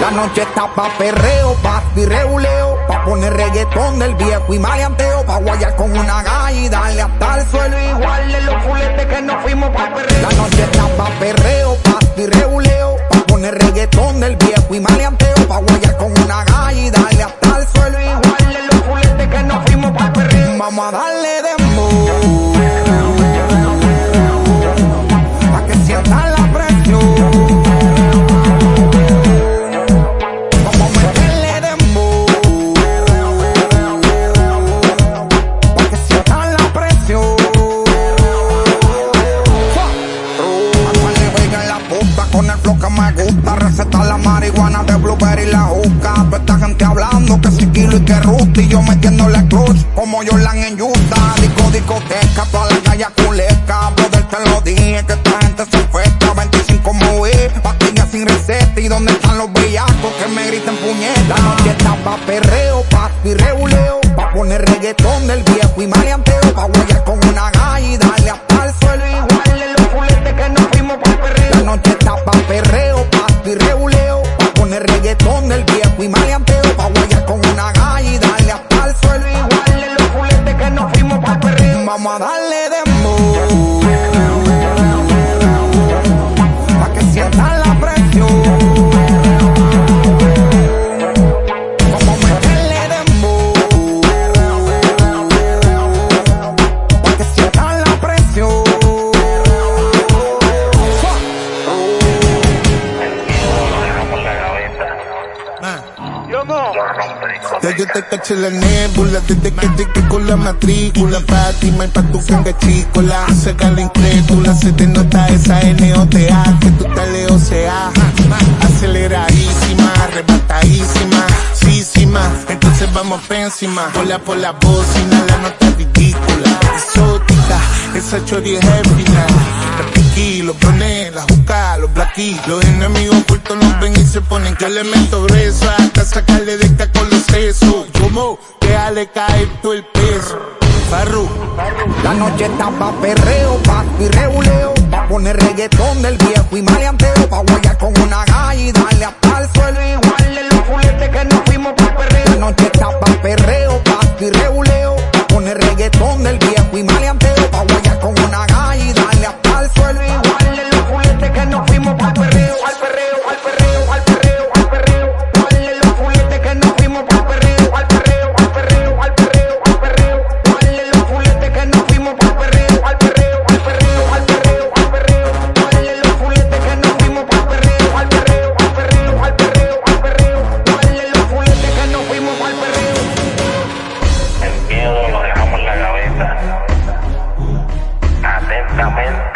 La noche está pa' perreo, pa' pirreuleo, pa' poner reggaetón del viejo y maleanteo, pa' guayar con una galla y darle hasta el suelo igual de los fuletes que nos fuimos pa' perreo. La noche está pa' perreo, pa' pirreuleo, pa' poner reggaetón del viejo Vamos a darle dembow. Pa' que sientan la presión. Vamos a meterle dembow. Pa' que sientan la presión. Apague juega en la puta con el flow que me gusta. Recetar la marihuana de blueberry y la juca. Culeca. Brother, te lo dije que esta gente se infecta. 25 mover, pastillas sin receta. ¿Y dónde están los bellacos que me griten puñetas? La noche está pa' perreo, pa' pirreuleo. Pa' poner reggaetón del viejo y maleanteo. Pa' guayar con una galla y darle hasta el suelo igual los fuletes que nos fuimos pa' perreo. La noche está pa' perreo, pa' pirreuleo. Pa' poner reggaetón del viejo y maleanteo. Pa' guayar con una galla y darle hasta el suelo igual los fuletes que nos fuimos pa' perreo. Vamos a darle Ya yo te caché la nébula desde que llegué con la matrícula. Fátima y pa' tu ganga chicola Saca la incrédula, se te nota esa N-O-T-A Que tú te leo sea Aceleradísima, arrebatadísima Sísima, entonces vamos pa' encima Hola por la bocina, la nota ridícula. Exótica, esa chori es los ponen, la juca, los blacky. Los enemigos ocultos nos ven y se ponen que le meto grueso hasta sacarle de acá con los sesos. Como, déjale caer todo el peso. Barru. La noche está pa' perreo, pa' y reuleo, pa' poner reggaetón del viejo y maleanteo, pa' huellar con una galla y darle hasta el suelo igual de los culetes que nos fuimos pa' perreo. La noche está pa' perreo, pa' y reuleo, pa' poner reggaetón del viejo Amen.